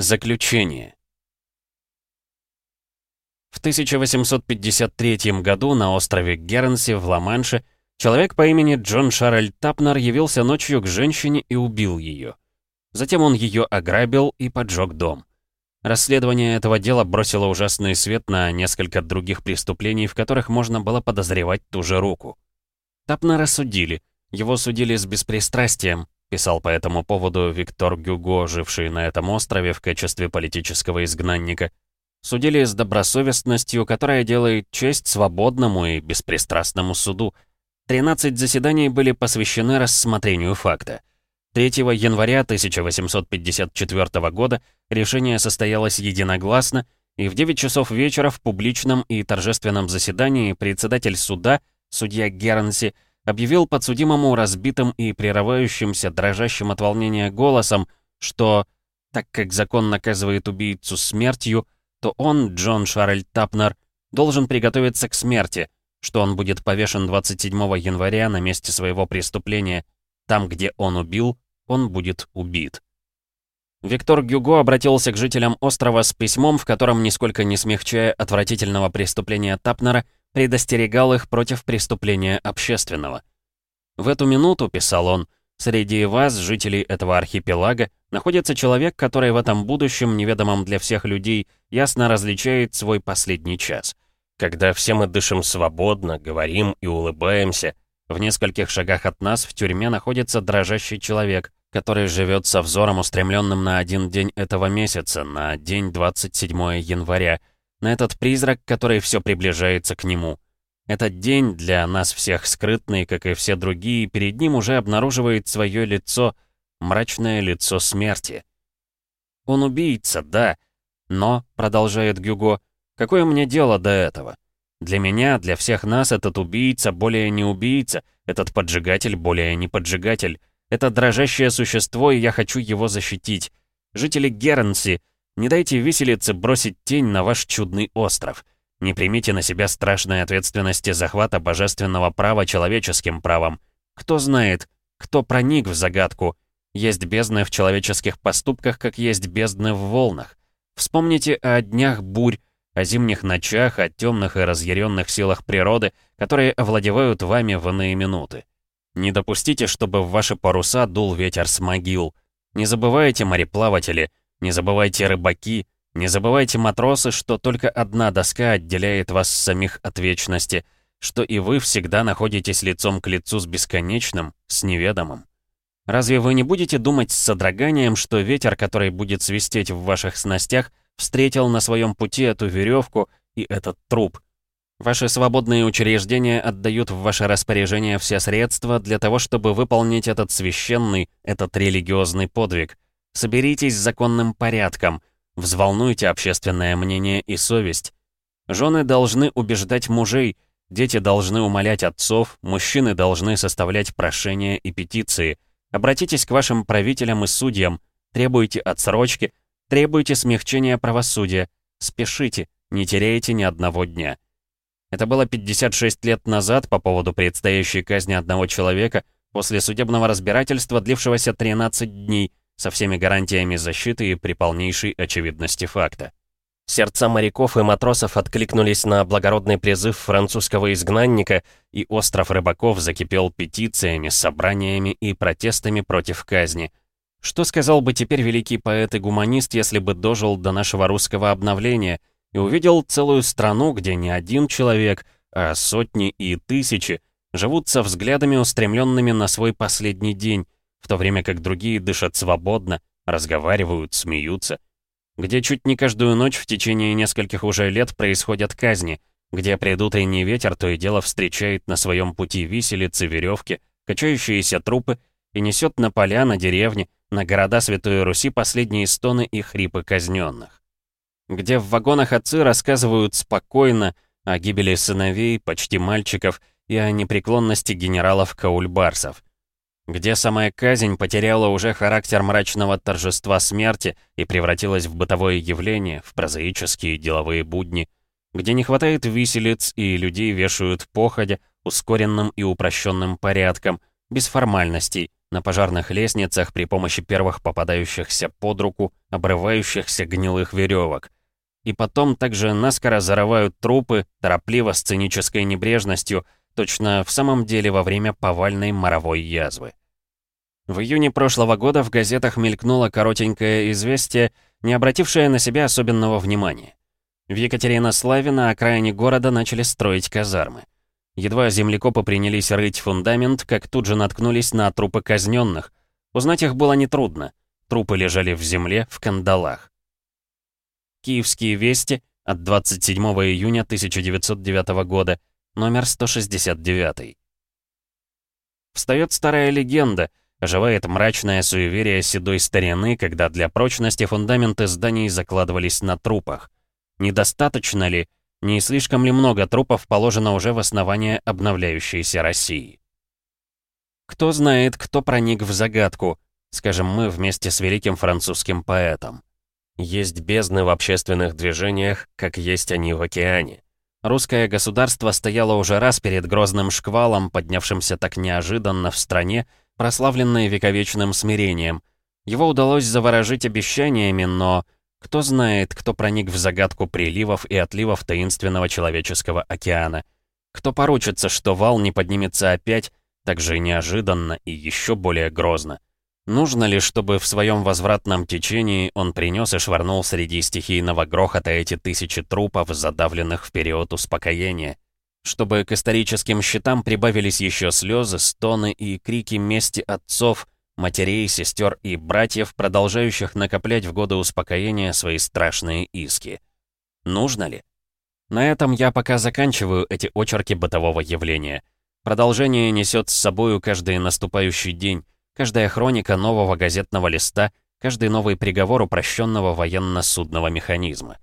Заключение. В 1853 году на острове Гернси в Ла-Манше человек по имени Джон Шарль Тапнер явился ночью к женщине и убил ее. Затем он ее ограбил и поджег дом. Расследование этого дела бросило ужасный свет на несколько других преступлений, в которых можно было подозревать ту же руку. Тапнера судили. Его судили с беспристрастием, писал по этому поводу Виктор Гюго, живший на этом острове в качестве политического изгнанника. Судили с добросовестностью, которая делает честь свободному и беспристрастному суду. 13 заседаний были посвящены рассмотрению факта. 3 января 1854 года решение состоялось единогласно, и в 9 часов вечера в публичном и торжественном заседании председатель суда, судья Гернси, объявил подсудимому разбитым и прерывающимся, дрожащим от волнения голосом, что, так как закон наказывает убийцу смертью, то он, Джон Шарль Тапнер, должен приготовиться к смерти, что он будет повешен 27 января на месте своего преступления. Там, где он убил, он будет убит. Виктор Гюго обратился к жителям острова с письмом, в котором, нисколько не смягчая отвратительного преступления Тапнера, предостерегал их против преступления общественного. «В эту минуту», — писал он, — «среди вас, жителей этого архипелага, находится человек, который в этом будущем, неведомом для всех людей, ясно различает свой последний час. Когда все мы дышим свободно, говорим и улыбаемся, в нескольких шагах от нас в тюрьме находится дрожащий человек, который живет со взором устремленным на один день этого месяца, на день 27 января, на этот призрак, который все приближается к нему. Этот день для нас всех скрытный, как и все другие, перед ним уже обнаруживает свое лицо, мрачное лицо смерти. Он убийца, да, но, продолжает Гюго, какое мне дело до этого? Для меня, для всех нас этот убийца более не убийца, этот поджигатель более не поджигатель. Это дрожащее существо, и я хочу его защитить. Жители Гернси, не дайте виселице бросить тень на ваш чудный остров. Не примите на себя страшной ответственности захвата божественного права человеческим правом. Кто знает, кто проник в загадку. Есть бездны в человеческих поступках, как есть бездны в волнах. Вспомните о днях бурь, о зимних ночах, о темных и разъяренных силах природы, которые овладевают вами в иные минуты. Не допустите, чтобы в ваши паруса дул ветер с могил. Не забывайте, мореплаватели, не забывайте рыбаки, не забывайте матросы, что только одна доска отделяет вас самих от вечности, что и вы всегда находитесь лицом к лицу с бесконечным, с неведомым. Разве вы не будете думать с содроганием, что ветер, который будет свистеть в ваших снастях, встретил на своем пути эту веревку и этот труп? Ваши свободные учреждения отдают в ваше распоряжение все средства для того, чтобы выполнить этот священный, этот религиозный подвиг — Соберитесь с законным порядком, взволнуйте общественное мнение и совесть. Жены должны убеждать мужей, дети должны умолять отцов, мужчины должны составлять прошения и петиции. Обратитесь к вашим правителям и судьям, требуйте отсрочки, требуйте смягчения правосудия, спешите, не теряйте ни одного дня. Это было 56 лет назад по поводу предстоящей казни одного человека после судебного разбирательства, длившегося 13 дней, со всеми гарантиями защиты и при полнейшей очевидности факта. Сердца моряков и матросов откликнулись на благородный призыв французского изгнанника, и остров рыбаков закипел петициями, собраниями и протестами против казни. Что сказал бы теперь великий поэт и гуманист, если бы дожил до нашего русского обновления и увидел целую страну, где не один человек, а сотни и тысячи живут со взглядами, устремленными на свой последний день, в то время как другие дышат свободно, разговаривают, смеются. Где чуть не каждую ночь в течение нескольких уже лет происходят казни, где предутренний ветер то и дело встречает на своем пути виселицы, веревки, качающиеся трупы и несет на поля, на деревни, на города Святой Руси последние стоны и хрипы казненных. Где в вагонах отцы рассказывают спокойно о гибели сыновей, почти мальчиков, и о непреклонности генералов Каульбарсов где самая казнь потеряла уже характер мрачного торжества смерти и превратилась в бытовое явление, в прозаические деловые будни, где не хватает виселиц и людей вешают походя, ускоренным и упрощенным порядком, без формальностей, на пожарных лестницах при помощи первых попадающихся под руку, обрывающихся гнилых веревок. И потом также наскоро зарывают трупы, торопливо, с цинической небрежностью, точно в самом деле во время повальной моровой язвы. В июне прошлого года в газетах мелькнуло коротенькое известие, не обратившее на себя особенного внимания. В Екатеринославе на окраине города начали строить казармы. Едва землекопы принялись рыть фундамент, как тут же наткнулись на трупы казненных. Узнать их было нетрудно. Трупы лежали в земле, в кандалах. Киевские вести от 27 июня 1909 года, номер 169. Встает старая легенда, оживает мрачное суеверие седой старины, когда для прочности фундаменты зданий закладывались на трупах. Недостаточно ли, не слишком ли много трупов положено уже в основание обновляющейся России? Кто знает, кто проник в загадку, скажем мы вместе с великим французским поэтом. Есть бездны в общественных движениях, как есть они в океане. Русское государство стояло уже раз перед грозным шквалом, поднявшимся так неожиданно в стране, прославленной вековечным смирением. Его удалось заворожить обещаниями, но кто знает, кто проник в загадку приливов и отливов таинственного человеческого океана? Кто поручится, что вал не поднимется опять, так же неожиданно и еще более грозно? Нужно ли, чтобы в своем возвратном течении он принес и швырнул среди стихийного грохота эти тысячи трупов, задавленных в период успокоения? Чтобы к историческим счетам прибавились еще слезы, стоны и крики мести отцов – матерей, сестер и братьев, продолжающих накоплять в годы успокоения свои страшные иски. Нужно ли? На этом я пока заканчиваю эти очерки бытового явления. Продолжение несет с собою каждый наступающий день, каждая хроника нового газетного листа, каждый новый приговор упрощенного военно-судного механизма.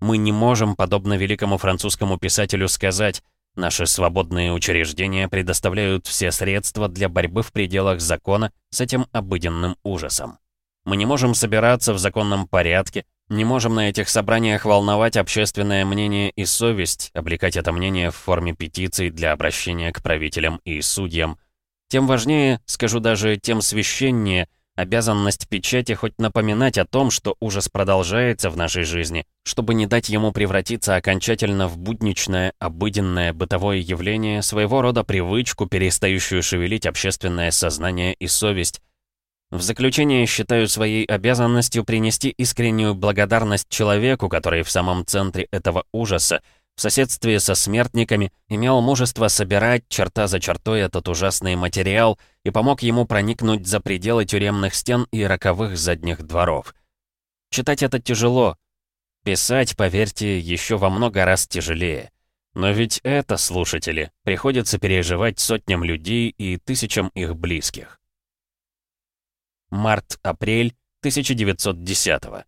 Мы не можем, подобно великому французскому писателю, сказать Наши свободные учреждения предоставляют все средства для борьбы в пределах закона с этим обыденным ужасом. Мы не можем собираться в законном порядке, не можем на этих собраниях волновать общественное мнение и совесть, облекать это мнение в форме петиций для обращения к правителям и судьям. Тем важнее, скажу даже, тем священнее – Обязанность печати хоть напоминать о том, что ужас продолжается в нашей жизни, чтобы не дать ему превратиться окончательно в будничное, обыденное бытовое явление, своего рода привычку, перестающую шевелить общественное сознание и совесть. В заключение считаю своей обязанностью принести искреннюю благодарность человеку, который в самом центре этого ужаса, в соседстве со смертниками, имел мужество собирать черта за чертой этот ужасный материал и помог ему проникнуть за пределы тюремных стен и роковых задних дворов. Читать это тяжело. Писать, поверьте, еще во много раз тяжелее. Но ведь это, слушатели, приходится переживать сотням людей и тысячам их близких. Март-апрель 1910 -го.